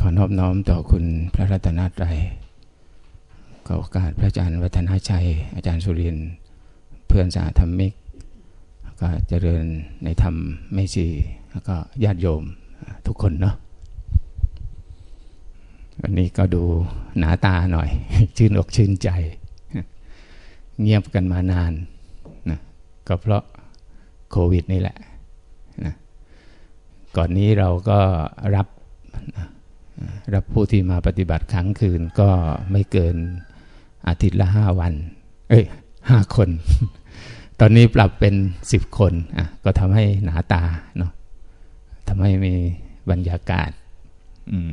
ขอนอบน้อมต่อคุณพระรัตนตรัยขอโอกาสพระอาจารย์วัฒนาชัย อาจารย์สุรินเพื่อนสาธรรมิก ก็เจริญในธรรมไม่ชีแล้วก็ญาติโยมทุกคนเนาะวันนี้ก็ดูหนาตาหน่อย ชื่นอกชื่นใจ เงียบกันมานานนะก็เพราะโควิดนี่แหละนะก่อนนี้เราก็รับ รับผู้ที่มาปฏิบัติครั้งคืนก็ไม่เกินอาทิตย์ละห้าวัน เอ้ยห้าคน ตอนนี้ปรับเป็นสิบคนอะก็ทำให้หนาตาเนาะทำให้มีบรรยากาศ อืม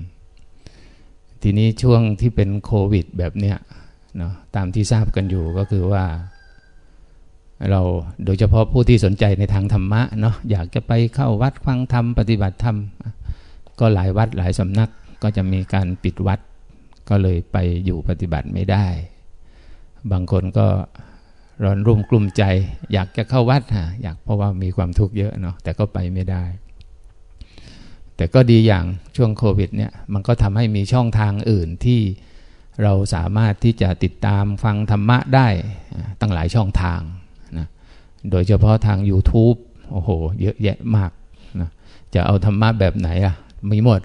ทีนี้ช่วงที่เป็นโควิดแบบเนี้ยเนาะตามที่ทราบกันอยู่ก็คือว่า เราโดยเฉพาะผู้ที่สนใจในทางธรรมะเนาะอยากจะไปเข้าวัดฟังธรรมปฏิบัติธรรม ก็หลายวัดหลายสำนัก ก็จะมีการปิดวัด ก็เลยไปอยู่ปฏิบัติไม่ได้ บางคนก็ร้อนรุ่มกลุ่มใจ อยากจะเข้าวัดฮะอยากเพราะว่ามีความทุกข์เยอะเนาะแต่ก็ไปไม่ได้ แต่ก็ดีอย่างช่วงโควิดเนี่ยมันก็ทำให้มีช่องทางอื่นที่เราสามารถที่จะติดตามฟังธรรมะได้ตั้งหลายช่องทางนะโดยเฉพาะทาง YouTube โอ้โห เยอะแยะมากนะจะเอาธรรมะแบบไหนอะมีหมด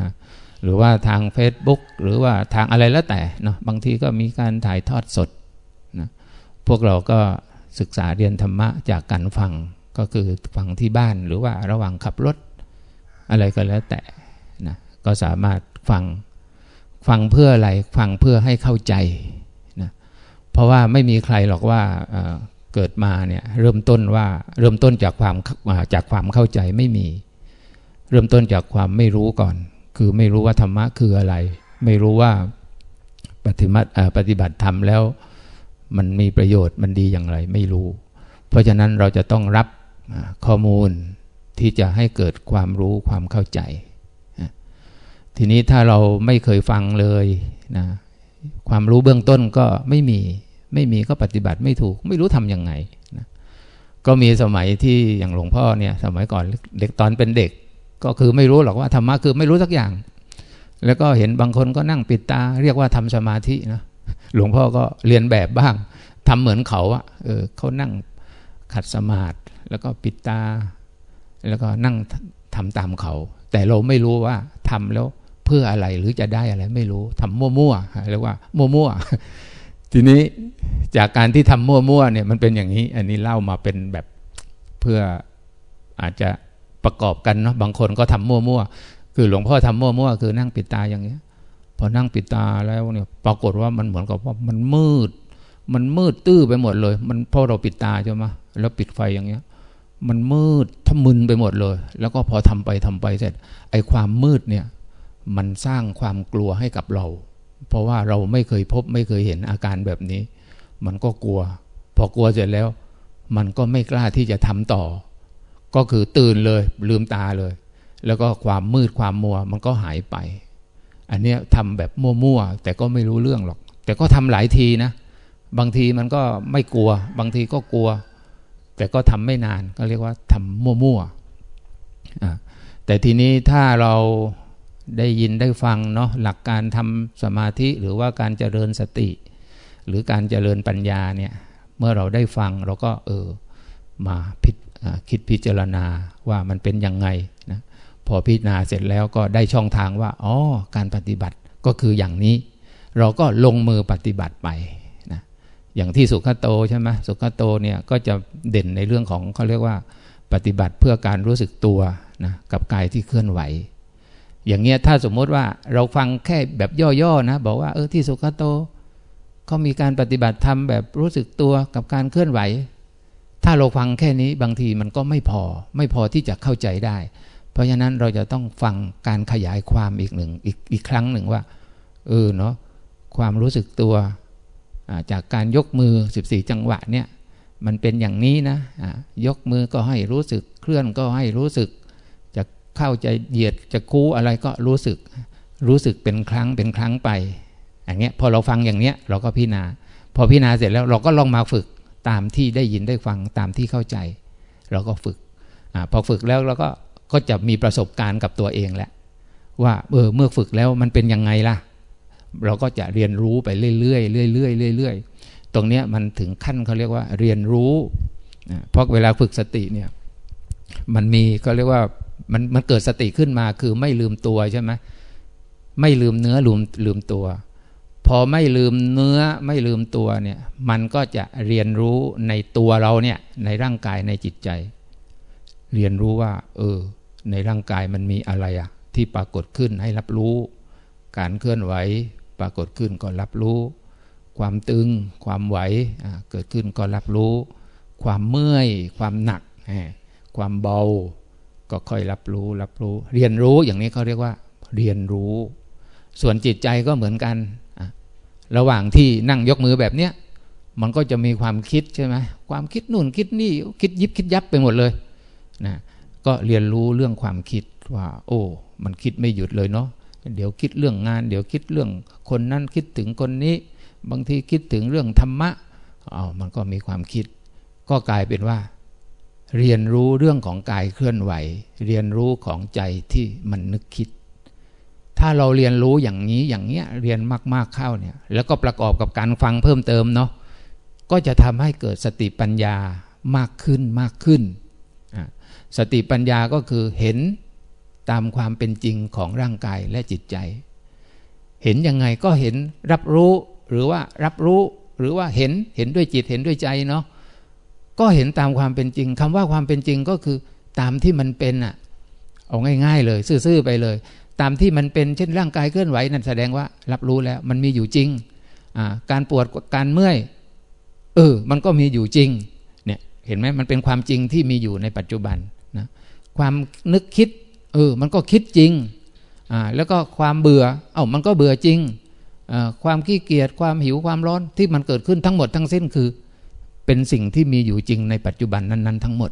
นะหรือว่าทาง Facebook หรือว่าทางอะไรแล้วแต่เนาะบางทีก็มีการถ่ายทอดสดนะพวกเราก็ศึกษาเรียนธรรมะจากการฟังก็คือฟังที่บ้านหรือว่าระหว่างขับรถ อะไรก็แล้วแต่นะก็สามารถฟังฟังเพื่ออะไรฟังเพื่อให้เข้าใจนะเพราะว่าไม่มีใครหรอกว่าเกิดมาเนี่ยเริ่มต้นว่าเริ่มต้นจากความจากความเข้าใจไม่มี เริ่มต้นจากความไม่รู้ก่อน คือไม่รู้ว่าธรรมะคืออะไร ไม่รู้ว่าปฏิบัติปฏิบัติธรรมแล้ว มันมีประโยชน์มันดีอย่างไรไม่รู้ เพราะฉะนั้นเราจะต้องรับข้อมูลที่จะให้เกิดความรู้ความเข้าใจ ทีนี้ถ้าเราไม่เคยฟังเลยนะความรู้เบื้องต้นก็ไม่มีไม่มีก็ปฏิบัติไม่ถูก ไม่รู้ทำยังไงนะก็มีสมัยที่อย่างหลวงพ่อเนี่ยสมัยก่อนเด็กตอนเป็นเด็ก ก็คือไม่รู้หรอกว่าธรรมะคือไม่รู้สักอย่าง แล้วก็เห็นบางคนก็นั่งปิดตา เรียกว่าทำสมาธินะหลวงพ่อก็เรียนแบบบ้างทำเหมือนเขาอะเออเขานั่งขัดสมาธิแล้วก็ปิดตา แล้วก็นั่งทำตามเขา แต่เราไม่รู้ว่าทำแล้วเพื่ออะไรหรือจะได้อะไรไม่รู้ทำมั่วๆเรียกว่ามั่วๆทีนี้จากการที่ทำมั่วๆเนี่ยมันเป็นอย่างนี้ อันนี้เล่ามาเป็นแบบเพื่ออาจจะ ประกอบกันเนาะบางคนก็ทำมั่วๆคือหลวงพ่อทำมั่วๆคือนั่งปิดตาอย่างเงี้ย พอนั่งปิดตาแล้วเนี่ยปรากฏว่ามันเหมือนกับว่ามันมืด มันมืดตื้อไปหมดเลย มันพอเราปิดตาใช่ไหมแล้วปิดไฟอย่างเงี้ย มันมืดทมึนไปหมดเลย แล้วก็พอทำไปทำไปเสร็จ ไอ้ความมืดเนี่ยมันสร้างความกลัวให้กับเรา เพราะว่าเราไม่เคยพบไม่เคยเห็นอาการแบบนี้ มันก็กลัว พอกลัวเสร็จแล้ว มันก็ไม่กล้าที่จะทำต่อ ก็คือตื่นเลยลืมตาเลย แล้วก็ความมืดความมัวมันก็หายไป อันนี้ทำแบบมั่วๆแต่ก็ไม่รู้เรื่องหรอก แต่ก็ทำหลายทีนะ บางทีมันก็ไม่กลัว บางทีก็กลัว แต่ก็ทำไม่นานก็เรียกว่าทำมั่วๆแต่ทีนี้ถ้าเราได้ยินได้ฟังเนาะหลักการทำสมาธิหรือว่าการเจริญสติ หรือการเจริญปัญญาเนี่ยเมื่อเราได้ฟังเราก็เออมาพิ คิดพิจารณาว่ามันเป็นยังไงนะพอพิจารณาเสร็จแล้วก็ได้ช่องทางว่าอ๋อการปฏิบัติก็คืออย่างนี้ เราก็ลงมือปฏิบัติไปนะอย่างที่สุขโตใช่ไหมสุขโตเนี่ยก็จะเด่นในเรื่องของเขาเรียกว่าปฏิบัติเพื่อการรู้สึกตัวนะกับกายที่เคลื่อนไหว อย่างเงี้ยถ้าสมมติว่าเราฟังแค่แบบย่อๆนะบอกว่าเออที่สุขโตเขามีการปฏิบัติทำแบบรู้สึกตัวกับการเคลื่อนไหว ถ้าเราฟังแค่นี้บางทีมันก็ไม่พอ ไม่พอที่จะเข้าใจได้ เพราะฉะนั้นเราจะต้องฟังการขยายความอีกหนึ่งอีกอีกครั้งหนึ่งว่า เออเนาะความรู้สึกตัวจากการยกมือ 14 จังหวะเนี่ยมันเป็นอย่างนี้นะยกมือก็ให้รู้สึกเคลื่อนก็ให้รู้สึก จะเข้าใจเหยียดจะคู่อะไรก็รู้สึก รู้สึกเป็นครั้งเป็นครั้งไปอย่างเงี้ยพอเราฟังอย่างเนี้ยเราก็พิจารณาพอพิจารณาเสร็จแล้วเราก็ลองมาฝึก ตามที่ได้ยินได้ฟังตามที่เข้าใจ เราก็ฝึกอพอฝึกแล้วเราก็ก็จะมีประสบการณ์กับตัวเองแหละว่าเออเมื่อฝึกแล้วมันเป็นยังไงล่ะ เราก็จะเรียนรู้ไปเรื่อยๆเรื่อยๆเรื่อยๆตรงเนี้ยมันถึงขั้นเขาเรียกว่าเรียนรู้เพราะเวลาฝึกสติเนี่ยมันมีก็เรียกว่ามันมันเกิดสติขึ้นมาคือไม่ลืมตัวใช่ไหมไม่ลืมเนื้อลืมลืมตัว พอไม่ลืมเนื้อไม่ลืมตัวเนี่ยมันก็จะเรียนรู้ในตัวเราเนี่ยในร่างกายในจิตใจ เรียนรู้ว่า เออ ในร่างกายมันมีอะไรอะที่ปรากฏขึ้นให้รับรู้ การเคลื่อนไหวปรากฏขึ้นก็รับรู้ ความตึง ความไหวเกิดขึ้นก็รับรู้ ความเมื่อย ความหนัก ความเบา ก็ค่อยรับรู้รับรู้ เรียนรู้อย่างนี้เขาเรียกว่า เรียนรู้ ส่วนจิตใจก็เหมือนกัน ระหว่างที่นั่งยกมือแบบเนี้ยมันก็จะมีความคิดใช่ไหมความคิดนู่นคิดนี่คิดยิบคิดยับไปหมดเลยนะก็เรียนรู้เรื่องความคิดว่า โอ้ มันคิดไม่หยุดเลยเนาะเดี๋ยวคิดเรื่องงาน เดี๋ยวคิดเรื่องคนนั้นคิดถึงคนนี้ บางทีคิดถึงเรื่องธรรมะอ๋อมันก็มีความคิด ก็กลายเป็นว่า เรียนรู้เรื่องของกายเคลื่อนไหว เรียนรู้ของใจที่มันนึกคิด ถ้าเราเรียนรู้อย่างนี้อย่างเงี้ยเรียนมากๆเข้าเนี่ย แล้วก็ประกอบกับการฟังเพิ่มเติมเนาะก็จะทำให้เกิดสติปัญญามากขึ้นมากขึ้น สติปัญญาก็คือเห็นตามความเป็นจริงของร่างกายและจิตใจ เห็นยังไงก็เห็นรับรู้หรือว่ารับรู้หรือว่าเห็นเห็นด้วยจิตเห็นด้วยใจเนาะก็เห็นตามความเป็นจริงคำว่าความเป็นจริงก็คือตามที่มันเป็นอะเอาง่าย ๆ เลยซื่อๆไปเลย ตามที่มันเป็นเช่นร่างกายเคลื่อนไหวนั่นแสดงว่ารับรู้แล้วมันมีอยู่จริง การปวดการเมื่อยเออมันก็มีอยู่จริงเนี่ยเห็นไหมมันเป็นความจริงที่มีอยู่ในปัจจุบันนะความนึกคิดเออมันก็คิดจริงอ่าแล้วก็ความเบื่อเอ้ามันก็เบื่อจริงความขี้เกียจความหิวความร้อนที่มันเกิดขึ้นทั้งหมดทั้งสิ้นคือ เป็นสิ่งที่มีอยู่จริงในปัจจุบันนั้น ๆ ทั้งหมด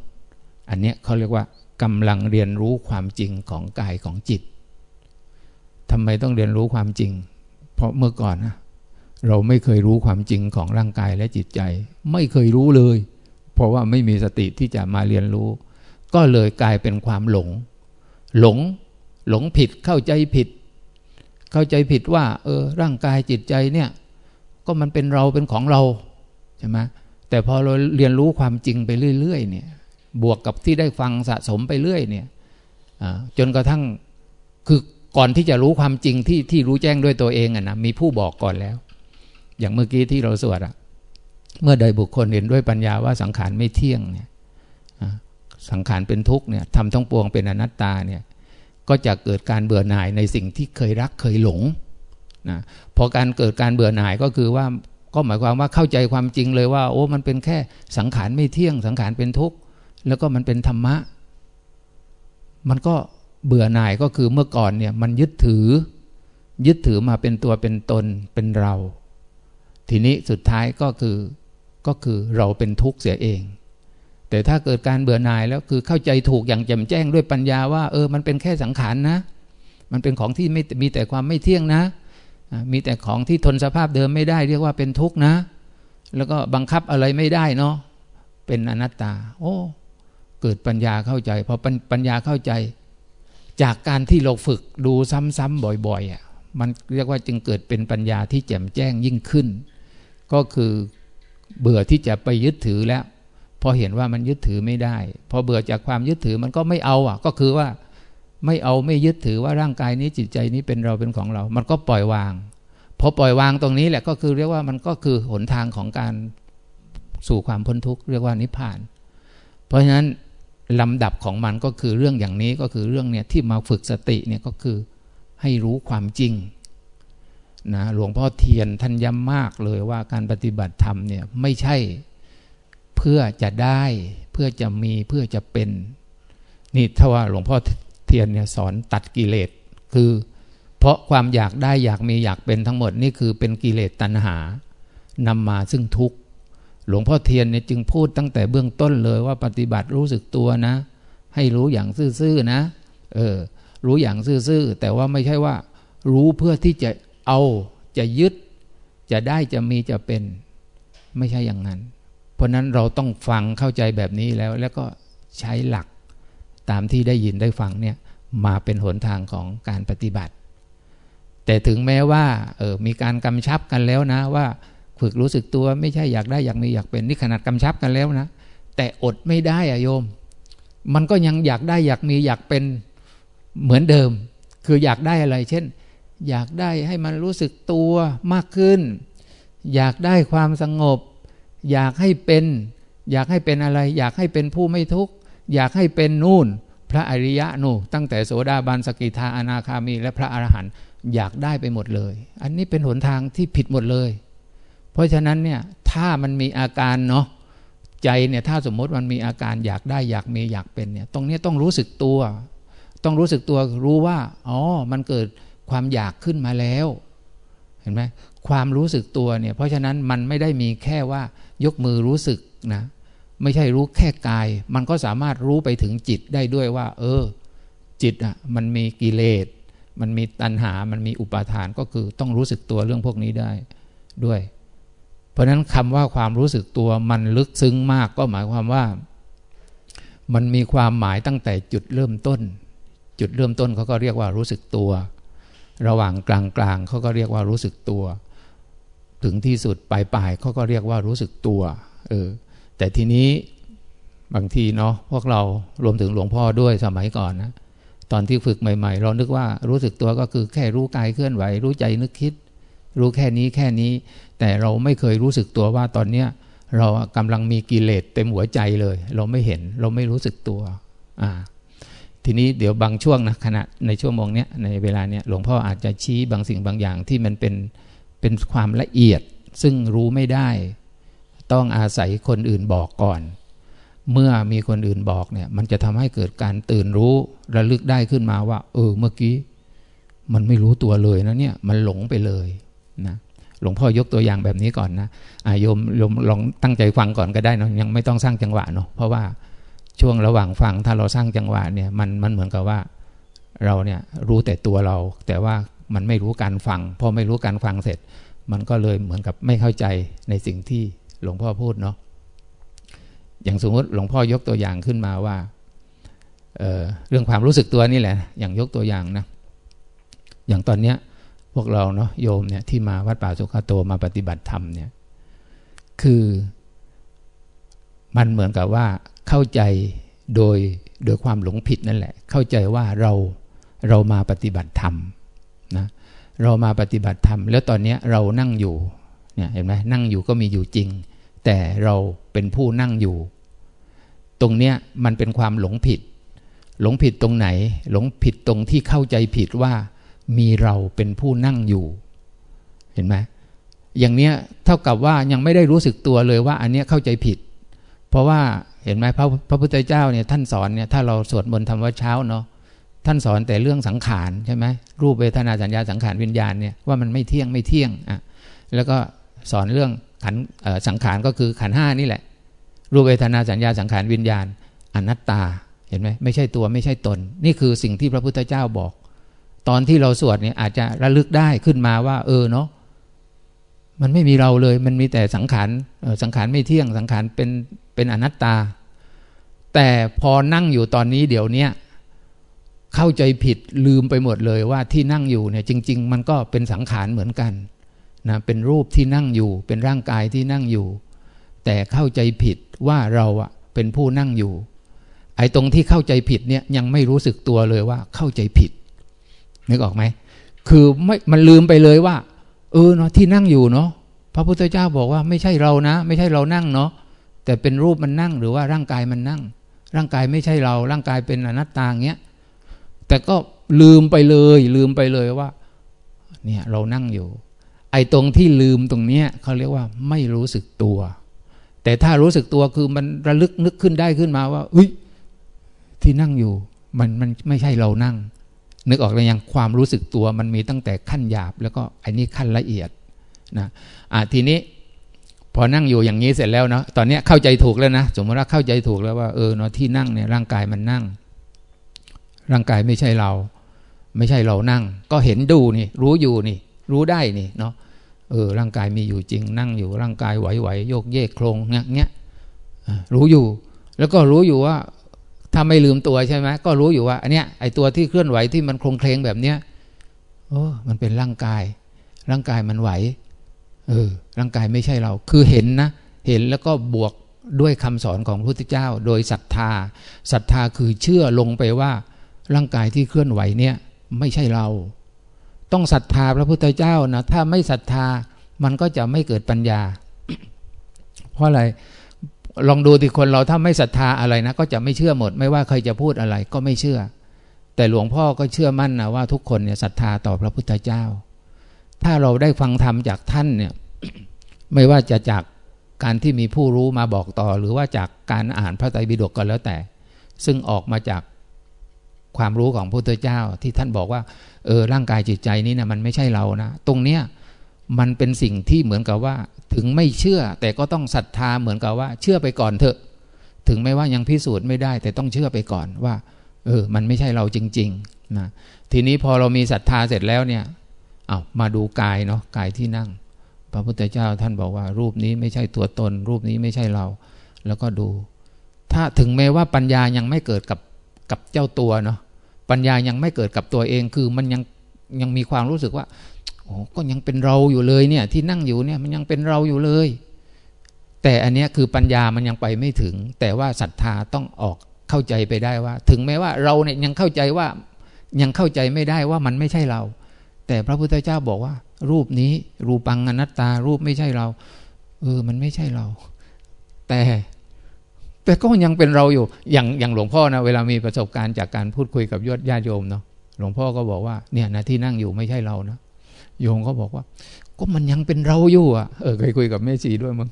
อันนี้เขาเรียกว่ากำลังเรียนรู้ความจริงของกายของจิต ทำไมต้องเรียนรู้ความจริง เพราะเมื่อก่อนนะเราไม่เคยรู้ความจริงของร่างกายและจิตใจ ไม่เคยรู้เลย เพราะว่าไม่มีสติที่จะมาเรียนรู้ ก็เลยกลายเป็นความหลง หลง หลงผิดเข้าใจผิด เข้าใจผิดว่า เออ ร่างกายจิตใจเนี่ย ก็มันเป็นเราเป็นของเราใช่ไหมแต่พอเราเรียนรู้ความจริงไปเรื่อย ๆ เนี่ย บวกกับที่ได้ฟังสะสมไปเรื่อยเนี่ยจนกระทั่งคือ ก่อนที่จะรู้ความจริงที่ที่รู้แจ้งด้วยตัวเองอะนะมีผู้บอกก่อนแล้ว อย่างเมื่อกี้ที่เราสวดอะเมื่อใดบุคคลเห็นด้วยปัญญาว่าสังขารไม่เที่ยงเนี่ยสังขารเป็นทุกข์เนี่ยทำทั้งปวงเป็นอนัตตาเนี่ยก็จะเกิดการเบื่อหน่ายในสิ่งที่เคยรักเคยหลงนะพอการเกิดการเบื่อหน่ายก็คือว่าก็หมายความว่าเข้าใจความจริงเลยว่า โอ้มันเป็นแค่สังขารไม่เที่ยง สังขารเป็นทุกข์แล้วก็มันเป็นธรรมะ มันก็ เบื่อหน่ายก็คือเมื่อก่อนเนี่ยมันยึดถือ ยึดถือมาเป็นตัวเป็นตนเป็นเรา ทีนี้สุดท้ายก็คือก็คือเราเป็นทุกข์เสียเอง แต่ถ้าเกิดการเบื่อหน่ายแล้วคือเข้าใจถูกอย่างแจ่มแจ้งด้วยปัญญาว่า เออมันเป็นแค่สังขารนะ มันเป็นของที่ไม่มีแต่ความไม่เที่ยงนะ มีแต่ของที่ทนสภาพเดิมไม่ได้ เรียกว่าเป็นทุกข์นะ แล้วก็บังคับอะไรไม่ได้เนาะเป็นอนัตตา โอ้ เกิดปัญญาเข้าใจพอปัญญาเข้าใจ จากการที่เราฝึกดูซ้ำๆบ่อยๆอะมันเรียกว่าจึงเกิดเป็นปัญญาที่แจ่มแจ้งยิ่งขึ้น ก็คือเบื่อที่จะไปยึดถือแล้ว พอเห็นว่ามันยึดถือไม่ได้ พอเบื่อจากความยึดถือมันก็ไม่เอาอะ ก็คือว่าไม่เอาไม่ยึดถือว่าร่างกายนี้จิตใจนี้เป็นเราเป็นของเรา มันก็ปล่อยวางพอปล่อยวางตรงนี้แหละก็คือเรียกว่ามันก็คือหนทางของการสู่ความพ้นทุกข์เรียกว่านิพพาน เพราะฉะนั้น ลำดับของมันก็คือเรื่องอย่างนี้ก็คือเรื่องเนี่ยที่มาฝึกสติเนี่ยก็คือให้รู้ความจริงนะหลวงพ่อเทียนท่านย้ำมากเลยว่าการปฏิบัติธรรมเนี่ยไม่ใช่เพื่อจะได้เพื่อจะมีเพื่อจะเป็นนี่ถ้าว่าหลวงพ่อเทียนเนี่ยสอนตัดกิเลสคือ เพราะความอยากได้อยากมีอยากเป็นทั้งหมดนี่คือเป็นกิเลสตัณหานำมาซึ่งทุกข์ หลวงพ่อเทียนเนี่ยจึงพูดตั้งแต่เบื้องต้นเลยว่าปฏิบัติรู้สึกตัวนะ ให้รู้อย่างซื่อๆนะ เออ รู้อย่างซื่อๆแต่ว่าไม่ใช่ว่า รู้เพื่อที่จะเอาจะยึด จะได้จะมีจะเป็น ไม่ใช่อย่างนั้น เพราะนั้นเราต้องฟังเข้าใจแบบนี้แล้ว แล้วก็ใช้หลักตามที่ได้ยินได้ฟังเนี่ยมาเป็นหนทางของการปฏิบัติ แต่ถึงแม้ว่าเออมีการกำชับกันแล้วนะว่า ฝึกรู้สึกตัว ไม่ใช่อยากได้อยากมีอยากเป็นนี่ขนาดกำชับกันแล้วนะ แต่อดไม่ได้อะโยม มันก็ยังอยากได้อยากมีอยากเป็นเหมือนเดิม คืออยากได้อะไร เช่น อยากได้ให้มันรู้สึกตัวมากขึ้น อยากได้ความสงบ อยากให้เป็น อยากให้เป็นอะไร อยากให้เป็นผู้ไม่ทุกข์อยากให้เป็นนู่น พระอริยะนู่ตั้งแต่โสดาบันสกิทาอนาคามี และพระอรหันต์อยากได้ไปหมดเลย อันนี้เป็นหนทางที่ผิดหมดเลย เพราะฉะนั้นเนี่ยถ้ามันมีอาการเนาะใจเนี่ยถ้าสมมติมันมีอาการอยากได้อยากมีอยากเป็นเนี่ยตรงนี้ต้องรู้สึกตัว ต้องรู้สึกตัวรู้ว่าอ๋อมันเกิดความอยากขึ้นมาแล้ว เห็นไหมความรู้สึกตัวเนี่ยเพราะฉะนั้นมันไม่ได้มีแค่ว่ายกมือรู้สึกนะไม่ใช่รู้แค่กาย มันก็สามารถรู้ไปถึงจิตได้ด้วยว่า เออ จิตอะมันมีกิเลส มันมีตัณหา มันมีอุปาทานก็คือต้องรู้สึกตัวเรื่องพวกนี้ได้ด้วย เพราะนั้นคำว่าความรู้สึกตัวมันลึกซึ้งมากก็หมายความว่า มันมีความหมายตั้งแต่จุดเริ่มต้น จุดเริ่มต้นเขาก็เรียกว่ารู้สึกตัว ระหว่างกลางกลางเขาก็เรียกว่ารู้สึกตัว ถึงที่สุดปลายปลายเขาก็เรียกว่ารู้สึกตัวเออแต่ทีนี้บางทีเนาะพวกเรารวมถึงหลวงพ่อด้วยสมัยก่อนนะตอนที่ฝึกใหม่ ๆ เรานึกว่ารู้สึกตัวก็คือแค่รู้กายเคลื่อนไหว รู้ใจนึกคิด รู้แค่นี้แค่นี้ แต่เราไม่เคยรู้สึกตัวว่าตอนเนี้ยเรากำลังมีกิเลสเต็มหัวใจเลย เราไม่เห็นเราไม่รู้สึกตัวอ่าทีนี้เดี๋ยวบางช่วงนะขณะในช่วงโมงเนี้ยในเวลาเนี้ยหลวงพ่ออาจจะชี้บางสิ่งบางอย่างที่มันเป็นเป็นความละเอียดซึ่งรู้ไม่ได้ ต้องอาศัยคนอื่นบอกก่อน เมื่อมีคนอื่นบอกเนี่ย มันจะทำให้เกิดการตื่นรู้ระลึกได้ขึ้นมาว่า เออเมื่อกี้ มันไม่รู้ตัวเลยนะเนี่ย มันหลงไปเลย นะหลวงพ่อยกตัวอย่างแบบนี้ก่อนนะอาโยมยมลองตั้งใจฟังก่อนก็ได้นะยังไม่ต้องสร้างจังหวะเนาะเพราะว่าช่วงระหว่างฟังถ้าเราสร้างจังหวะเนี่ยมันมันเหมือนกับว่าเราเนี่ยรู้แต่ตัวเรา แต่ว่ามันไม่รู้การฟังพอไม่รู้การฟังเสร็จ มันก็เลยเหมือนกับไม่เข้าใจในสิ่งที่หลวงพ่อพูดเนาะอย่างสมมติหลวงพ่อยกตัวอย่างขึ้นมาว่าเเรื่องความรู้สึกตัวนี่แหละ อย่างยกตัวอย่างนะอย่างตอนเนี้ย พวกเราเนาะโยมเนี่ยที่มาวัดป่าสุขโตมาปฏิบัติธรรมเนี่ยคือ มันเหมือนกับว่าเข้าใจโดยโดยความหลงผิดนั่นแหละ เข้าใจว่าเราเรามาปฏิบัติธรรมนะเรามาปฏิบัติธรรม แล้วตอนนี้เรานั่งอยู่เนี่ยเห็นไหมนั่งอยู่ก็มีอยู่จริง แต่เราเป็นผู้นั่งอยู่ ตรงเนี้ยมันเป็นความหลงผิด หลงผิดตรงไหน หลงผิดตรงที่เข้าใจผิดว่า มีเราเป็นผู้นั่งอยู่ เห็นไหมอย่างเนี้ยเท่ากับว่ายังไม่ได้รู้สึกตัวเลยว่า อันเนี้ยเข้าใจผิด เพราะว่าเห็นไหมพระพระพุทธเจ้าเนี่ยท่านสอนเนี่ยถ้าเราสวดมนต์ทำวัดเช้าเนาะท่านสอนแต่เรื่องสังขารใช่ไหมรูปเวทนาสัญญาสังขารวิญญาณเนี่ยว่ามันไม่เที่ยงไม่เที่ยงอะแล้วก็สอนเรื่องขันสังขารก็คือขันห้านี่แหละ รูปเวทนาสัญญาสังขารวิญญาณ อนัตตาเห็นไหมไม่ใช่ตัวไม่ใช่ตน นี่คือสิ่งที่พระพุทธเจ้าบอก ตอนที่เราสวดเนี่ยอาจจะระลึกได้ขึ้นมาว่า เออเนาะมันไม่มีเราเลย มันมีแต่สังขารสังขารไม่เที่ยงสังขารเป็นเป็นอนัตตา แต่พอนั่งอยู่ตอนนี้เดี๋ยวนี้เข้าใจผิดลืมไปหมดเลยว่าที่นั่งอยู่เนี่ยจริง ๆ มันก็เป็นสังขารเหมือนกันนะเป็นรูปที่นั่งอยู่ เป็นร่างกายที่นั่งอยู่ แต่เข้าใจผิดว่าเราอะเป็นผู้นั่งอยู่ ไอ้ตรงที่เข้าใจผิดเนี่ยยังไม่รู้สึกตัวเลยว่าเข้าใจผิด นึกออกไหมคือไม่มันลืมไปเลยว่า เออเนาะที่นั่งอยู่เนาะพระพุทธเจ้าบอกว่าไม่ใช่เรานะ ไม่ใช่เรานั่งเนาะแต่เป็นรูปมันนั่งหรือว่าร่างกายมันนั่ง ร่างกายไม่ใช่เรา ร่างกายเป็นอนัตตาเงี้ยแต่ก็ลืมไปเลย ลืมไปเลยว่า เนี่ยเรานั่งอยู่ ไอ้ตรงที่ลืมตรงเนี้ยเขาเรียกว่าไม่รู้สึกตัว แต่ถ้ารู้สึกตัวคือมันระลึกนึกขึ้นได้ขึ้นมาว่าอุ้ยที่นั่งอยู่ มันมันไม่ใช่เรานั่ง นึกออกเลยยังความรู้สึกตัวมันมีตั้งแต่ขั้นหยาบ แล้วก็อ้นี่ขั้นละเอียดนะอะทีนี้พอนั่งอยู่อย่างนี้เสร็จแล้วเนาะตอนนี้เข้าใจถูกแล้วนะสมมติว่าเข้าใจถูกแล้วว่าเออเนาะที่นั่งเนี่ยร่างกายมันนั่ง ร่างกายไม่ใช่เรา ไม่ใช่เรานั่ง ก็เห็นดูนี่ รู้อยู่นี่ รู้ได้นี่เนาะเออ ร่างกายมีอยู่จริง นั่งอยู่ร่างกายไหวๆโยกเยกโครงเงี้ยเงี้ยรู้อยู่ แล้วก็รู้อยู่ว่า ถ้าไม่ลืมตัวใช่ไหมก็รู้อยู่ว่าอันเนี้ยไอตัวที่เคลื่อนไหวที่มันโครงเคลงแบบเนี้ยโอ้มันเป็นร่างกาย ร่างกายมันไหวเออร่างกายไม่ใช่เรา คือเห็นนะ เห็นแล้วก็บวกด้วยคำสอนของพระพุทธเจ้า โดยศรัทธาศรัทธาคือเชื่อลงไปว่า ร่างกายที่เคลื่อนไหวเนี่ยไม่ใช่เรา ต้องศรัทธาพระพุทธเจ้านะถ้าไม่ศรัทธามันก็จะไม่เกิดปัญญา เพราะอะไร ลองดูที่คนเราถ้าไม่ศรัทธาอะไรนะ ก็จะไม่เชื่อหมด ไม่ว่าใครจะพูดอะไรก็ไม่เชื่อ แต่หลวงพ่อก็เชื่อมั่นนะว่าทุกคนเนี่ยศรัทธาต่อพระพุทธเจ้า ถ้าเราได้ฟังธรรมจากท่านเนี่ยไม่ว่าจะจากการที่มีผู้รู้มาบอกต่อ หรือว่าจากการอ่านพระไตรปิฎกก็แล้วแต่ ซึ่งออกมาจากความรู้ของพระพุทธเจ้าที่ท่านบอกว่าเออร่างกายจิตใจนี้นะมันไม่ใช่เรานะ ตรงเนี้ย มันเป็นสิ่งที่เหมือนกับว่าถึงไม่เชื่อ แต่ก็ต้องศรัทธาเหมือนกับว่า เชื่อไปก่อนเถอะ ถึงแม้ว่ายังพิสูจน์ไม่ได้ แต่ต้องเชื่อไปก่อนว่า เออ มันไม่ใช่เราจริงๆนะทีนี้พอเรามีศรัทธาเสร็จแล้วเนี่ยเอามาดูกายเนาะกายที่นั่ง พระพุทธเจ้าท่านบอกว่า รูปนี้ไม่ใช่ตัวตน รูปนี้ไม่ใช่เรา แล้วก็ดู ถ้าถึงแม้ว่าปัญญายังไม่เกิดกับกับเจ้าตัวเนาะปัญญายังไม่เกิดกับตัวเองคือมันยังยังมีความรู้สึกว่า โอ้ก็ยังเป็นเราอยู่เลยเนี่ย ที่นั่งอยู่เนี่ยมันยังเป็นเราอยู่เลย แต่อันนี้คือปัญญามันยังไปไม่ถึง แต่ว่าศรัทธาต้องออกเข้าใจไปได้ว่า ถึงแม้ว่าเราเนี่ยยังเข้าใจว่ายังเข้าใจไม่ได้ว่ามันไม่ใช่เรา แต่พระพุทธเจ้าบอกว่า รูปนี้รูปังอนัตตารูปไม่ใช่เราเออมันไม่ใช่เรา แต่แต่ก็ยังเป็นเราอยู่ อย่างอย่างหลวงพ่อนะเวลามีประสบการณ์จากการพูดคุยกับยอดญาติโยมเนาะหลวงพ่อก็บอกว่าเนี่ยนะที่นั่งอยู่ไม่ใช่เรานะ โยมก็บอกว่า ก็มันยังเป็นเราอยู่อะเออเคยคุยกับแม่ชีด้วยมั้ง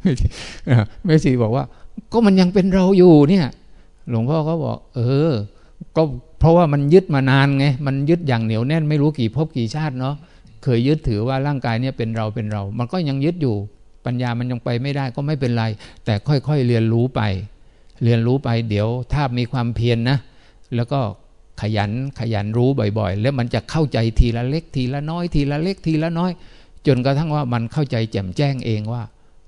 แม่ชีแม่ชีบอกว่า ก็มันยังเป็นเราอยู่เนี่ย หลวงพ่อก็บอก เออ ก็เพราะว่ามันยึดมานานไงมันยึดอย่างเหนียวแน่นไม่รู้กี่ภพกี่ชาติเนาะเคยยึดถือว่าร่างกายเนี่ยเป็นเราเป็นเรา มันก็ยังยึดอยู่ ปัญญามันยังไปไม่ได้ก็ไม่เป็นไร แต่ค่อยๆเรียนรู้ไป เรียนรู้ไปเดี๋ยวถ้ามีความเพียรนนะแล้วก็ ขยันขยันรู้บ่อยๆ แล้วมันจะเข้าใจทีละเล็กทีละน้อย ทีละเล็กทีละน้อย จนกระทั่งว่ามันเข้าใจแจ่มแจ้งเองว่า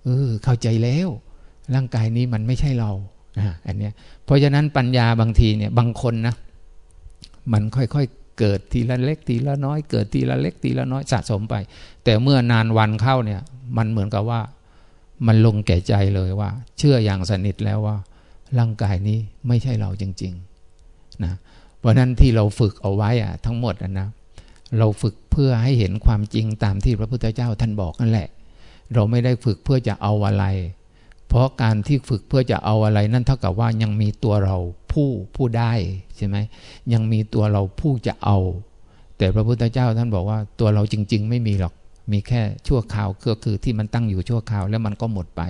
เออเข้าใจแล้ว ร่างกายนี้มันไม่ใช่เราอันเนี้ยเพราะฉะนั้นปัญญาบางทีเนี่ยบางคนนะมันค่อยๆเกิดทีละเล็กทีละน้อย เกิดทีละเล็กทีละน้อยสะสมไป แต่เมื่อนานวันเข้าเนี่ย มันเหมือนกับว่า มันลงแก่ใจเลยว่า เชื่ออย่างสนิทแล้วว่า ร่างกายนี้ไม่ใช่เราจริง ๆ นะ เพราะนั้นที่เราฝึกเอาไว้อะทั้งหมดนะเราฝึกเพื่อให้เห็นความจริงตามที่พระพุทธเจ้าท่านบอกนั่นแหละ เราไม่ได้ฝึกเพื่อจะเอาอะไร เพราะการที่ฝึกเพื่อจะเอาอะไรนั่นเท่ากับว่ายังมีตัวเราผู้ผู้ได้ใช่ไหมยังมีตัวเราผู้จะเอา แต่พระพุทธเจ้าท่านบอกว่าตัวเราจริง ๆ ไม่มีหรอก มีแค่ชั่วคราวก็คือที่มันตั้งอยู่ชั่วคราวแล้วมันก็หมดไป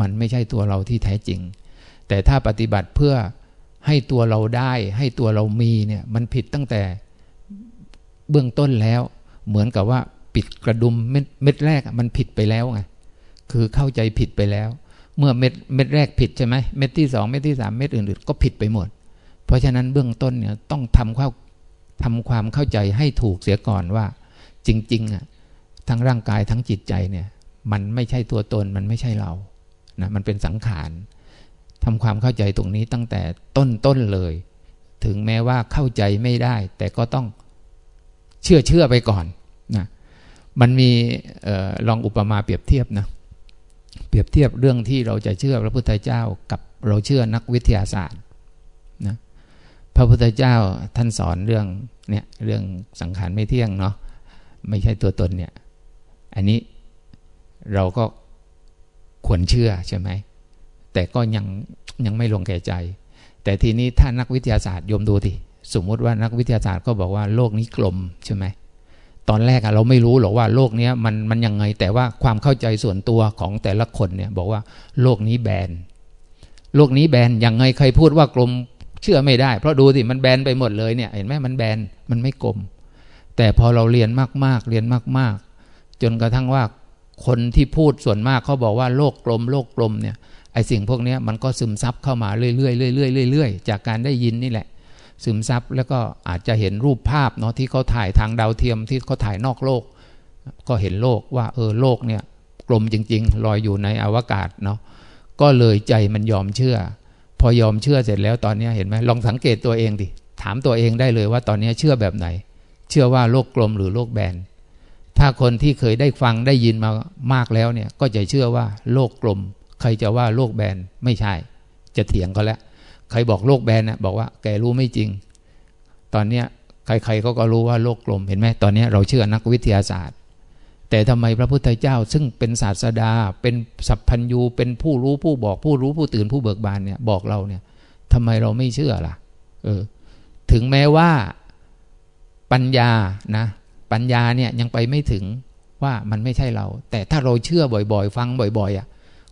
มันไม่ใช่ตัวเราที่แท้จริง แต่ถ้าปฏิบัติเพื่อ ให้ตัวเราได้ ให้ตัวเรามีเนี่ยมันผิดตั้งแต่เบื้องต้นแล้ว เหมือนกับว่าปิดกระดุมเม็ดเม็ดแรกมันผิดไปแล้วไงคือเข้าใจผิดไปแล้ว เมื่อเม็ดเม็ดแรกผิดใช่ไหมเม็ดที่สองเม็ดที่สามเม็ดอื่นๆก็ผิดไปหมด เพราะฉะนั้นเบื้องต้นเนี่ยต้องทำความทำความเข้าใจให้ถูกเสียก่อนว่า จริงๆอะทั้งร่างกายทั้งจิตใจเนี่ย มันไม่ใช่ตัวตนมันไม่ใช่เรานะมันเป็นสังขาร ทำความเข้าใจตรงนี้ตั้งแต่ต้นต้นเลย ถึงแม้ว่าเข้าใจไม่ได้ แต่ก็ต้องเชื่อเชื่อไปก่อนนะมันมีลองอุปมาเปรียบเทียบนะเปรียบเทียบเรื่องที่เราจะเชื่อพระพุทธเจ้ากับเราเชื่อนักวิทยาศาสตร์นะพระพุทธเจ้าท่านสอนเรื่องเนี่ยเรื่องสังขารไม่เที่ยงเนาะไม่ใช่ตัวตนเนี่ย อันนี้เราก็ควรเชื่อใช่ไหม แต่ก็ยังยังไม่ลงแก่ใจ แต่ทีนี้ถ้านักวิทยาศาสตร์ยมดูทีสมมติว่านักวิทยาศาสตร์ก็บอกว่าโลกนี้กลมใช่ไหมตอนแรกอะเราไม่รู้หรอกว่าโลกนี้มันมันยังไง แต่ว่าความเข้าใจส่วนตัวของแต่ละคนเนี่ยบอกว่าโลกนี้แบนโลกนี้แบนยังไงใครพูดว่ากลมเชื่อไม่ได้ เพราะดูสิมันแบนไปหมดเลยเนี่ย เห็นไหมมันแบนมันไม่กลม แต่พอเราเรียนมากๆเรียนมาก ๆ จนกระทั่งว่าคนที่พูดส่วนมากเขาบอกว่าโลกกลม โลกกลมเนี่ย ไอสิ่งพวกนี้มันก็ซึมซับเข้ามาเรื่อยๆเรื่อยๆเรื่อยๆจากการได้ยินนี่แหละ ซึมซับแล้วก็อาจจะเห็นรูปภาพเนาะที่เขาถ่ายทางดาวเทียมที่เขาถ่ายนอกโลก ก็เห็นโลกว่าเออโลกเนี่ยกลมจริง ๆ ลอยอยู่ในอวกาศเนาะก็เลยใจมันยอมเชื่อ พอยอมเชื่อเสร็จแล้วตอนนี้เห็นไหมลองสังเกตตัวเองดิถามตัวเองได้เลยว่าตอนนี้เชื่อแบบไหน เชื่อว่าโลกกลมหรือโลกแบนถ้าคนที่เคยได้ฟังได้ยินมามากแล้วเนี่ยก็จะเชื่อว่าโลกกลม ใครจะว่าโลกแบนไม่ใช่ จะเถียงก็แล้วใครบอกโลกแบนนะบอกว่าแกรู้ไม่จริง ตอนเนี้ยใครๆก็ก็รู้ว่าโลกกลมเห็นไหมตอนนี้เราเชื่อนักวิทยาศาสตร์ แต่ทำไมพระพุทธเจ้า ซึ่งเป็นศาสดา เป็นสัพพัญญูเป็นผู้รู้ผู้บอกผู้รู้ผู้ตื่นผู้เบิกบานเนี่ยบอกเราเนี่ยทำไมเราไม่เชื่อล่ะเออถึงแม้ว่าปัญญานะปัญญาเนี่ยยังไปไม่ถึงว่ามันไม่ใช่เรา แต่ถ้าเราเชื่อบ่อยๆ ฟังบ่อย ๆอะ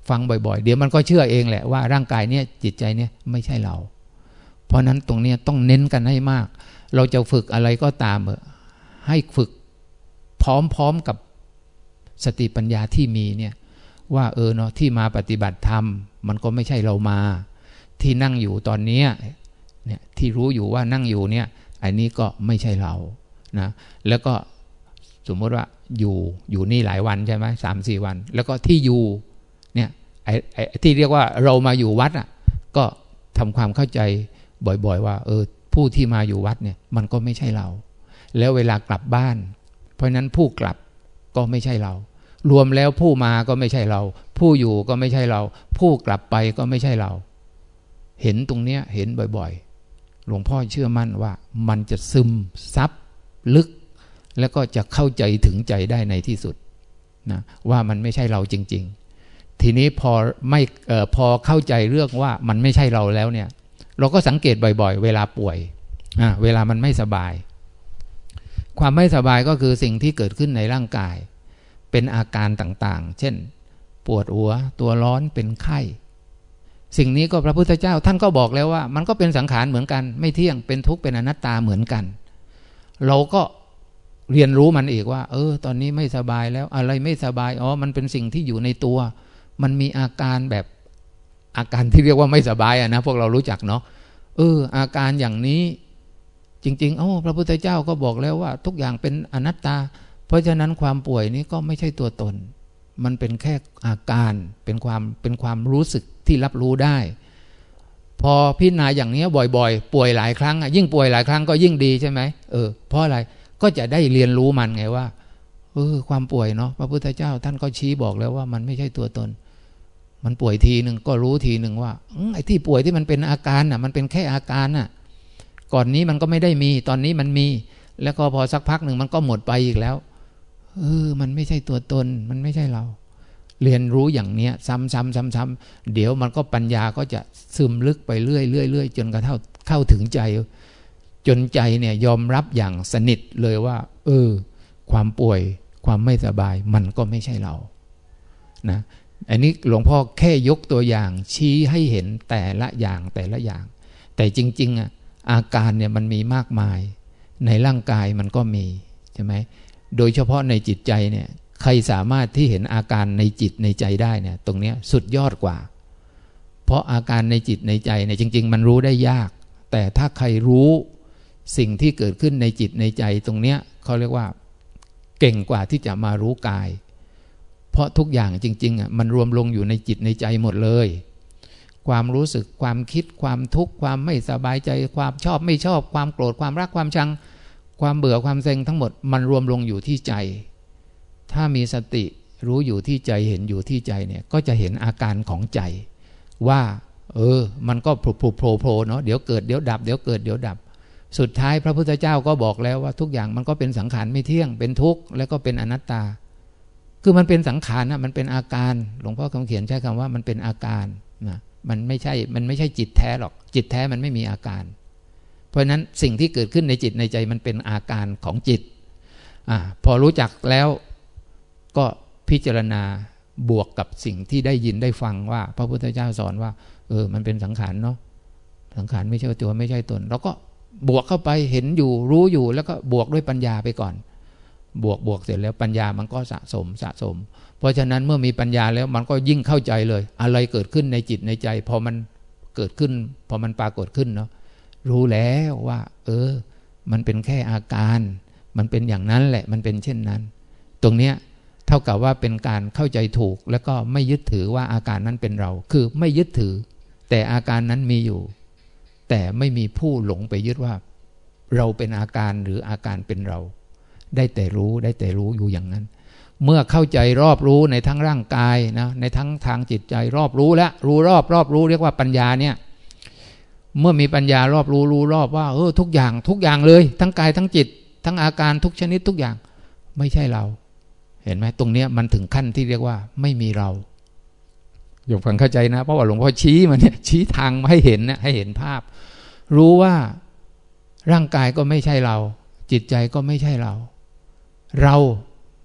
ฟังบ่อยๆ เดี๋ยวมันก็เชื่อเองแหละว่าร่างกายเนี่ยจิตใจเนี่ยไม่ใช่เรา เพราะนั้นตรงนี้ต้องเน้นกันให้มาก เราจะฝึกอะไรก็ตามเออให้ฝึกพร้อมๆกับสติปัญญาที่มีเนี่ยว่าเออเนาะที่มาปฏิบัติธรรม มันก็ไม่ใช่เรามา ที่นั่งอยู่ตอนนี้เนี่ยที่รู้อยู่ว่านั่งอยู่เนี่ยอันนี้ก็ไม่ใช่เรานะแล้วก็สมมติว่าอยู่อยู่นี่หลายวันใช่ไหมสามสี่วัน แล้วก็ที่อยู่ ไอ้ไอ้ที่เรียกว่าเรามาอยู่วัดอะก็ทำความเข้าใจบ่อยๆ ว่าเออผู้ที่มาอยู่วัดเนี่ยมันก็ไม่ใช่เรา แล้วเวลากลับบ้าน เพราะนั้นผู้กลับก็ไม่ใช่เรา รวมแล้วผู้มาก็ไม่ใช่เรา ผู้อยู่ก็ไม่ใช่เรา ผู้กลับไปก็ไม่ใช่เรา เห็นตรงเนี้ยเห็นบ่อยๆ หลวงพ่อเชื่อมั่นว่ามันจะซึมซับลึก แล้วก็จะเข้าใจถึงใจได้ในที่สุดนะว่ามันไม่ใช่เราจริง ๆ ทีนี้พอไม่อพอเข้าใจเรื่องว่ามันไม่ใช่เราแล้วเนี่ย เราก็สังเกตบ่อย ๆ เวลาป่วยเวลามันไม่สบาย ความไม่สบายก็คือสิ่งที่เกิดขึ้นในร่างกาย เป็นอาการต่างๆ เช่น ปวดหัวตัวร้อนเป็นไข้ สิ่งนี้ก็พระพุทธเจ้าท่านก็บอกแล้วว่า มันก็เป็นสังขารเหมือนกัน ไม่เที่ยงเป็นทุกข์เป็นอนัตตาเหมือนกัน เราก็เรียนรู้มันอีกว่า เออ ตอนนี้ไม่สบายแล้วอะไรไม่สบายอ๋อมันเป็นสิ่งที่อยู่ในตัว มันมีอาการแบบอาการที่เรียกว่าไม่สบายอะนะพวกเรารู้จักเนาะเออ อาการอย่างนี้ จริงๆโอ้พระพุทธเจ้าก็บอกแล้วว่า ทุกอย่างเป็นอนัตตา เพราะฉะนั้นความป่วยนี้ก็ไม่ใช่ตัวตน มันเป็นแค่อาการเป็นความเป็นความรู้สึกที่รับรู้ได้ พอพิจารณาอย่างนี้บ่อยๆ ป่วยหลายครั้งยิ่งป่วยหลายครั้งก็ยิ่งดีใช่ไหมเออเพราะอะไรก็จะได้เรียนรู้มันไงว่าเออความป่วยเนาะพระพุทธเจ้าท่านก็ชี้บอกแล้วว่ามันไม่ใช่ตัวตน มันป่วยทีหนึ่งก็รู้ทีหนึ่งว่าไอ้ที่ป่วยที่มันเป็นอาการน่ะ มันเป็นแค่อาการน่ะ ก่อนนี้มันก็ไม่ได้มี ตอนนี้มันมี แล้วก็พอสักพักหนึ่งมันก็หมดไปอีกแล้วเออมันไม่ใช่ตัวตน มันไม่ใช่เรา เรียนรู้อย่างเนี้ย ซ้ำๆซ้ำๆเดี๋ยวมันก็ปัญญาก็จะซึมลึกไปเรื่อยเรื่อยจนกระทั่งเข้าถึงใจ จนใจเนี่ยยอมรับอย่างสนิทเลยว่า เออ ความป่วย ความไม่สบาย มันก็ไม่ใช่เรา นะ อันนี้หลวงพ่อแค่ยกตัวอย่าง ชี้ให้เห็นแต่ละอย่างแต่ละอย่าง แต่จริงๆอะอาการเนี่ยมันมีมากมาย ในร่างกายมันก็มีใช่ไหมโดยเฉพาะในจิตใจเนี่ยใครสามารถที่เห็นอาการในจิตในใจได้เนี่ยตรงนี้สุดยอดกว่า เพราะอาการในจิตในใจเนี่ยจริง ๆ มันรู้ได้ยาก แต่ถ้าใครรู้สิ่งที่เกิดขึ้นในจิตในใจตรงเนี้ยเขาเรียกว่า เก่งกว่าที่จะมารู้กาย เพราะทุกอย่างจริงๆอะมันรวมลงอยู่ในจิตในใจหมดเลย ความรู้สึกความคิดความทุกข์ความไม่สบายใจ ความชอบไม่ชอบ ความโกรธความรักความชัง ความเบื่อความเซ็งทั้งหมดมันรวมลงอยู่ที่ใจ ถ้ามีสติรู้อยู่ที่ใจเห็นอยู่ที่ใจเนี่ยก็จะเห็นอาการของใจ ว่า เออ มันก็โผล่โผล่โผล่เนาะเดี๋ยวเกิดเดี๋ยวดับเดี๋ยวเกิดเดี๋ยวดับ สุดท้ายพระพุทธเจ้าก็บอกแล้วว่าทุกอย่างมันก็เป็นสังขารไม่เที่ยงเป็นทุกข์แล้วก็เป็นอนัตตา คือมันเป็นสังขารนะมันเป็นอาการ หลวงพ่อคำเขียนใช้คำว่ามันเป็นอาการนะมันไม่ใช่มันไม่ใช่จิตแท้หรอก จิตแท้มันไม่มีอาการ เพราะฉะนั้นสิ่งที่เกิดขึ้นในจิตในใจมันเป็นอาการของจิตอ่าพอรู้จักแล้วก็พิจารณาบวกกับสิ่งที่ได้ยินได้ฟังว่า พระพุทธเจ้าสอนว่า เออ มันเป็นสังขารเนาะสังขารไม่ใช่ตัวไม่ใช่ตนเราก็บวกเข้าไปเห็นอยู่รู้อยู่แล้วก็บวกด้วยปัญญาไปก่อน บวกบวกเสร็จแล้วปัญญามันก็สะสมสะสม เพราะฉะนั้นเมื่อมีปัญญาแล้วมันก็ยิ่งเข้าใจเลย อะไรเกิดขึ้นในจิตในใจ พอมันเกิดขึ้น พอมันปรากฏขึ้นเนาะรู้แล้วว่า เออ มันเป็นแค่อาการ มันเป็นอย่างนั้นแหละ มันเป็นเช่นนั้น ตรงเนี้ยเท่ากับว่าเป็นการเข้าใจถูก แล้วก็ไม่ยึดถือว่าอาการนั้นเป็นเรา คือไม่ยึดถือ แต่แต่อาการนั้นมีอยู่ แต่ไม่มีผู้หลงไปยึดว่า เราเป็นอาการหรืออาการเป็นเรา ได้แต่รู้ได้แต่รู้อยู่อย่างนั้น เมื่อเข้าใจรอบรู้ในทั้งร่างกายนะในทั้งทางจิตใจรอบรู้แล้วรู้รอบรอบรู้เรียกว่าปัญญาเนี่ยเมื่อมีปัญญารอบรู้รู้รอบว่าเออทุกอย่างทุกอย่างเลย ทั้งกายทั้งจิต ทั้งอาการทุกชนิดทุกอย่าง ไม่ใช่เรา เห็นไหมตรงเนี้ยมันถึงขั้นที่เรียกว่าไม่มีเราโยมฟังเข้าใจนะ เพราะว่าหลวงพ่อชี้มาเนี่ยชี้ทางมาให้เห็นนะให้เห็นภาพ รู้ว่าร่างกายก็ไม่ใช่เรา จิตใจก็ไม่ใช่เรา เรา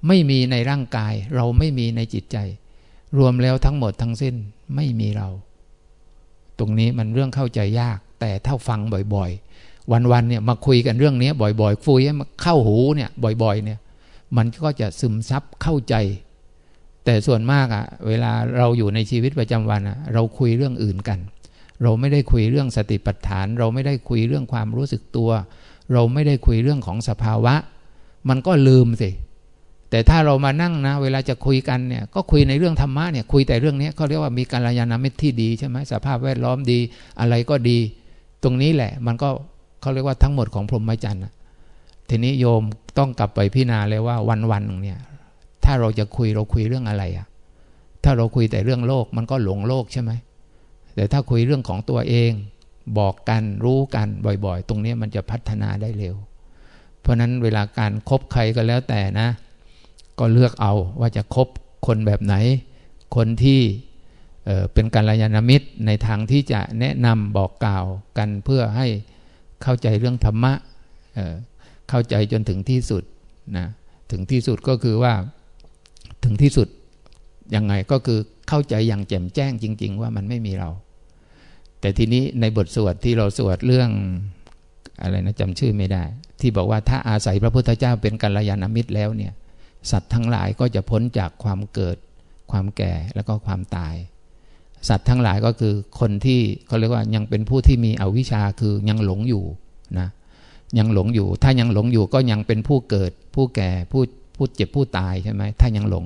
ไม่มีในร่างกาย เราไม่มีในจิตใจ รวมแล้วทั้งหมดทั้งสิ้นไม่มีเรา ตรงนี้มันเรื่องเข้าใจยาก แต่ถ้าฟังบ่อยๆ วันๆเนี่ยมาคุยกันเรื่องนี้บ่อยๆคุยให้มาเข้าหูเนี่ยบ่อยๆเนี่ยมันก็จะซึมซับเข้าใจ แต่ส่วนมากอะ่ะ เวลาเราอยู่ในชีวิตประจำวันอะ่ะ เราคุยเรื่องอื่นกัน เราไม่ได้คุยเรื่องสติปัฏฐาน เราไม่ได้คุยเรื่องความรู้สึกตัว เราไม่ได้คุยเรื่องของสภาวะ มันก็ลืมสิ แต่ถ้าเรามานั่งนะ เวลาจะคุยกันเนี่ย ก็คุยในเรื่องธรรมะเนี่ย คุยแต่เรื่องนี้เขาเรียกว่ามีการยานามิตรที่ดีใช่ไหมสภาพแวดล้อมดี อะไรก็ดี ตรงนี้แหละ มันก็เขาเรียกว่าทั้งหมดของพรหมจรรย์ทีนี้โยมต้องกลับไปพิจารณาเลยว่าวันๆเนี่ย ถ้าเราจะคุยเราคุยเรื่องอะไรอะถ้าเราคุยแต่เรื่องโลกมันก็หลงโลกใช่ไหม แต่ถ้าคุยเรื่องของตัวเอง บอกกันรู้กันบ่อยๆ ตรงนี้มันจะพัฒนาได้เร็ว เพราะนั้นเวลาการครบใครก็แล้วแต่นะ ก็เลือกเอาว่าจะคบคนแบบไหน คนที่เเป็นการยานมิตรในทางที่จะแนะนำบอกกล่าวกันเพื่อให้เข้าใจเรื่องธรรมะเเข้าใจจนถึงที่สุดนะถึงที่สุดก็คือว่าถึงที่สุดยังไงก็คือเข้าใจอย่างแจ่มแจ้งจริง ๆ ว่ามันไม่มีเรา แต่ทีนี้ในบทสวดที่เราสวดเรื่องอะไรนะจำชื่อไม่ได้ ที่บอกว่าถ้าอาศัยพระพุทธเจ้าเป็นกัลยาณมิตรแล้วเนี่ยสัตว์ทั้งหลายก็จะพ้นจากความเกิด ความแก่แล้วก็ความตาย สัตว์ทั้งหลายก็คือคนที่เขาเรียกว่ายังเป็นผู้ที่มีอวิชชาคือยังหลงอยู่นะยังหลงอยู่ ถ้ายังหลงอยู่ก็ยังเป็นผู้เกิด ผู้แก่ผู้ผู้เจ็บผู้ตายใช่ไหมถ้ายังหลง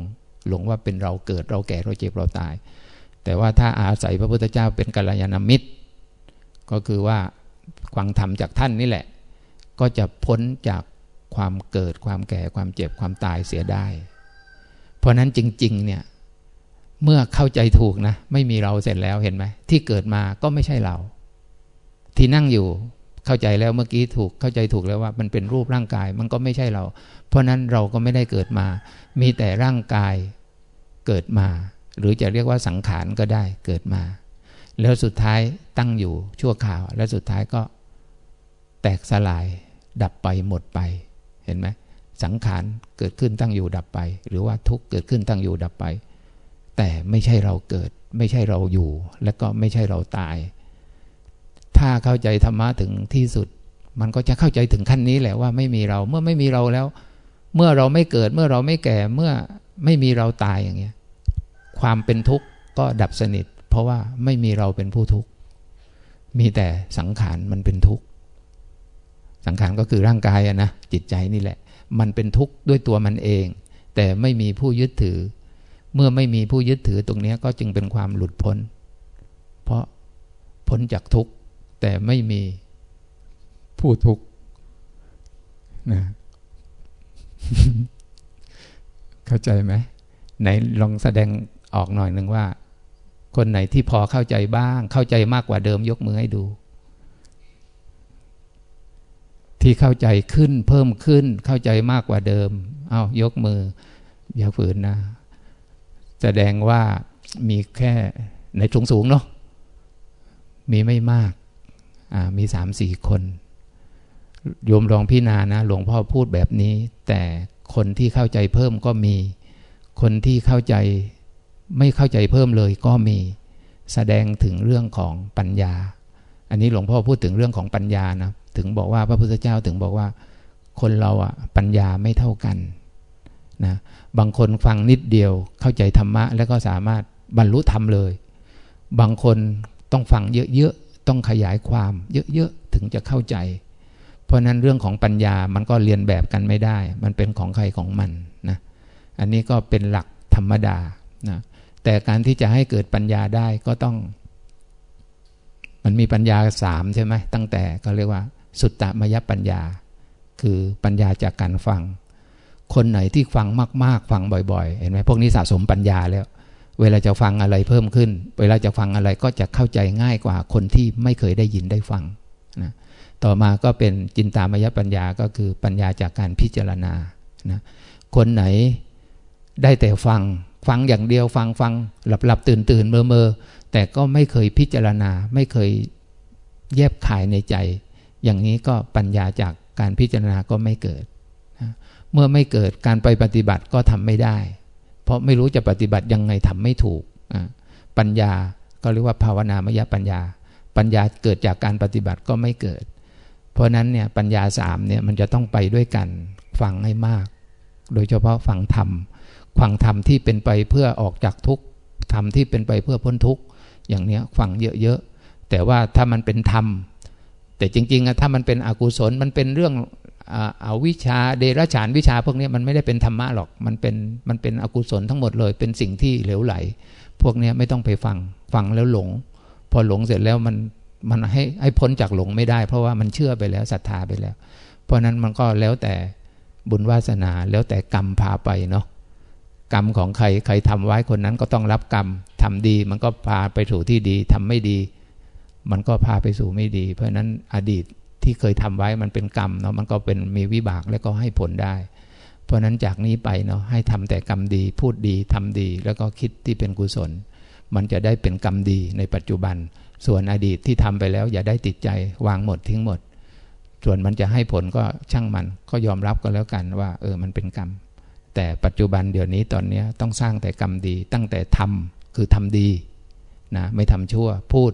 หลงว่าเป็นเราเกิดเราแก่เราเจ็บเราตาย แต่ว่าถ้าอาศัยพระพุทธเจ้าเป็นกัลยาณมิตร ก็คือว่าฟังธรรมจากท่านนี่แหละ ก็จะพ้นจากความเกิดความแก่ความเจ็บความตายเสียได้ เพราะนั้นจริง ๆ เนี่ย เมื่อเข้าใจถูกนะ ไม่มีเราเสร็จแล้วเห็นไหมที่เกิดมาก็ไม่ใช่เรา ที่นั่งอยู่เข้าใจแล้วเมื่อกี้ถูกเข้าใจถูกแล้วว่า มันเป็นรูปร่างกายมันก็ไม่ใช่เรา เพราะนั้นเราก็ไม่ได้เกิดมา มีแต่ร่างกายเกิดมา หรือจะเรียกว่าสังขารก็ได้เกิดมา แล้วสุดท้ายตั้งอยู่ชั่วข่าว แล้วสุดท้ายก็แตกสลาย ดับไปหมดไป เห็นไหมสังขารเกิดขึ้นตั้งอยู่ดับไป หรือว่าทุกเกิดขึ้นตั้งอยู่ดับไป แต่ไม่ใช่เราเกิด ไม่ใช่เราอยู่ และก็ไม่ใช่เราตาย ถ้าเข้าใจธรรมะถึงที่สุด มันก็จะเข้าใจถึงขั้นนี้แหละว่าไม่มีเราเมื่อไม่มีเราแล้ว เมื่อเราไม่เกิด เมื่อเราไม่แก่เมื่อไม่มีเราตายอย่างเงี้ยความเป็นทุกข์ก็ดับสนิท เพราะว่าไม่มีเราเป็นผู้ทุกข์มีแต่สังขารมันเป็นทุกข์ สังขารก็คือร่างกายนะจิตใจนี่แหละ มันเป็นทุกข์ด้วยตัวมันเอง แต่ไม่มีผู้ยึดถือ เมื่อไม่มีผู้ยึดถือตรงนี้ก็จึงเป็นความหลุดพ้น เพราะพ้นจากทุกข์แต่ไม่มีผู้ทุกข์นะเข้าใจไหมไหนลองแสดงออกหน่อยหนึ่งว่า คนไหนที่พอเข้าใจบ้าง เข้าใจมากกว่าเดิมยกมือให้ดู ที่เข้าใจขึ้นเพิ่มขึ้นเข้าใจมากกว่าเดิม เอายกมือ อย่าฝืนนะ แสดงว่ามีแค่ในสูงสูงเนาะมีไม่มาก มีสามสี่คน โยมลองพิจารณานะ หลวงพ่อพูดแบบนี้ แต่คนที่เข้าใจเพิ่มก็มี คนที่เข้าใจไม่เข้าใจเพิ่มเลยก็มี แสดงถึงเรื่องของปัญญา อันนี้หลวงพ่อพูดถึงเรื่องของปัญญานะ ถึงบอกว่าพระพุทธเจ้าถึงบอกว่า คนเราอะปัญญาไม่เท่ากันนะบางคนฟังนิดเดียวเข้าใจธรรมะ แล้วก็สามารถบรรลุธรรมเลย บางคนต้องฟังเยอะๆต้องขยายความ เยอะๆถึงจะเข้าใจ เพราะนั้นเรื่องของปัญญามันก็เรียนแบบกันไม่ได้ มันเป็นของใครของมันนะอันนี้ก็เป็นหลักธรรมดานะแต่การที่จะให้เกิดปัญญาได้ก็ต้อง มันมีปัญญาสามใช่ไหมตั้งแต่ก็เรียกว่า สุตตมยปัญญา คือปัญญาจากการฟัง คนไหนที่ฟังมาก ๆ ฟังบ่อย ๆ เห็นไหมพวกนี้สะสมปัญญาแล้ว เวลาจะฟังอะไรเพิ่มขึ้น เวลาจะฟังอะไรก็จะเข้าใจง่ายกว่าคนที่ไม่เคยได้ยินได้ฟังนะต่อมาก็เป็นจินตามยปัญญาก็คือปัญญาจากการพิจารณานะคนไหนได้แต่ฟังฟังอย่างเดียวฟังฟังหลับหลับตื่นตื่นเมื่อเมื่อแต่ก็ไม่เคยพิจารณา ไม่เคยแยบขายในใจ อย่างนี้ก็ปัญญาจากการพิจารณาก็ไม่เกิด เมื่อไม่เกิดการไปปฏิบัติก็ทำไม่ได้ เพราะไม่รู้จะปฏิบัติยังไงทำไม่ถูก ปัญญาก็เรียกว่าภาวนามยปัญญา ปัญญาเกิดจากการปฏิบัติก็ไม่เกิด เพราะนั้นเนี่ยปัญญาสามเนี่ยมันจะต้องไปด้วยกันฟังให้มาก โดยเฉพาะฟังธรรมฟังธรรมที่เป็นไปเพื่อออกจากทุกข์ธรรมที่เป็นไปเพื่อพ้นทุกข์อย่างเนี้ยฟังเยอะๆแต่ว่าถ้ามันเป็นธรรม แต่จริงๆถ้ามันเป็นอกุศลมันเป็นเรื่องเอาวิชาเดรัจฉานวิชาพวกนี้มันไม่ได้เป็นธรรมะหรอกมันเป็นมันเป็นอกุศลทั้งหมดเลย เป็นสิ่งที่เหลวไหล พวกนี้ไม่ต้องไปฟังฟังแล้วหลง พอหลงเสร็จแล้วมันมันให้ให้พ้นจากหลงไม่ได้ เพราะว่ามันเชื่อไปแล้วศรัทธาไปแล้ว เพราะนั้นมันก็แล้วแต่บุญวาสนาแล้วแต่กรรมพาไปเนาะกรรมของใครใครทำไว้คนนั้นก็ต้องรับกรรมทำดีมันก็พาไปสู่ที่ดีทำไม่ดี มันก็พาไปสู่ไม่ดี เพราะนั้นอดีตที่เคยทำไว้มันเป็นกรรมเนาะมันก็เป็นมีวิบากแล้วก็ให้ผลได้ เพราะนั้นจากนี้ไปเนาะให้ทำแต่กรรมดี พูดดีทำดี แล้วก็คิดที่เป็นกุศล มันจะได้เป็นกรรมดีในปัจจุบัน ส่วนอดีตที่ทำไปแล้วอย่าได้ติดใจวางหมดทิ้งหมด ส่วนมันจะให้ผลก็ช่างมันก็ยอมรับก็แล้วกันว่า เออมันเป็นกรรม แต่ปัจจุบันเดี๋ยวนี้ตอนนี้ต้องสร้างแต่กรรมดี ตั้งแต่ทำคือทำดีนะไม่ทำชั่วพูด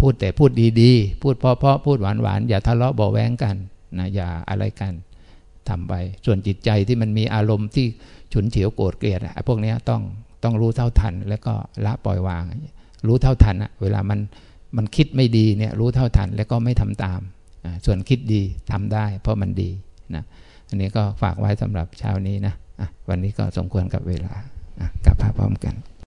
พูดแต่พูดดีๆ พูดเพราะๆพูดหวานๆอย่าทะเลาะเบาแวงกันนะอย่าอะไรกันทำไป ส่วนจิตใจที่มันมีอารมณ์ที่ฉุนเฉียวโกรธเกลียดอะพวกนี้ต้องต้องรู้เท่าทัน แล้วก็ละปล่อยวาง รู้เท่าทันอะเวลามันมันคิดไม่ดีเนี่ยรู้เท่าทันแล้วก็ไม่ทำตาม ส่วนคิดดีทำได้ เพราะมันดีนะอันนี้ก็ฝากไว้สำหรับเช้านี้นะวันนี้ก็สมควรกับเวลากลับพาพร้อมกัน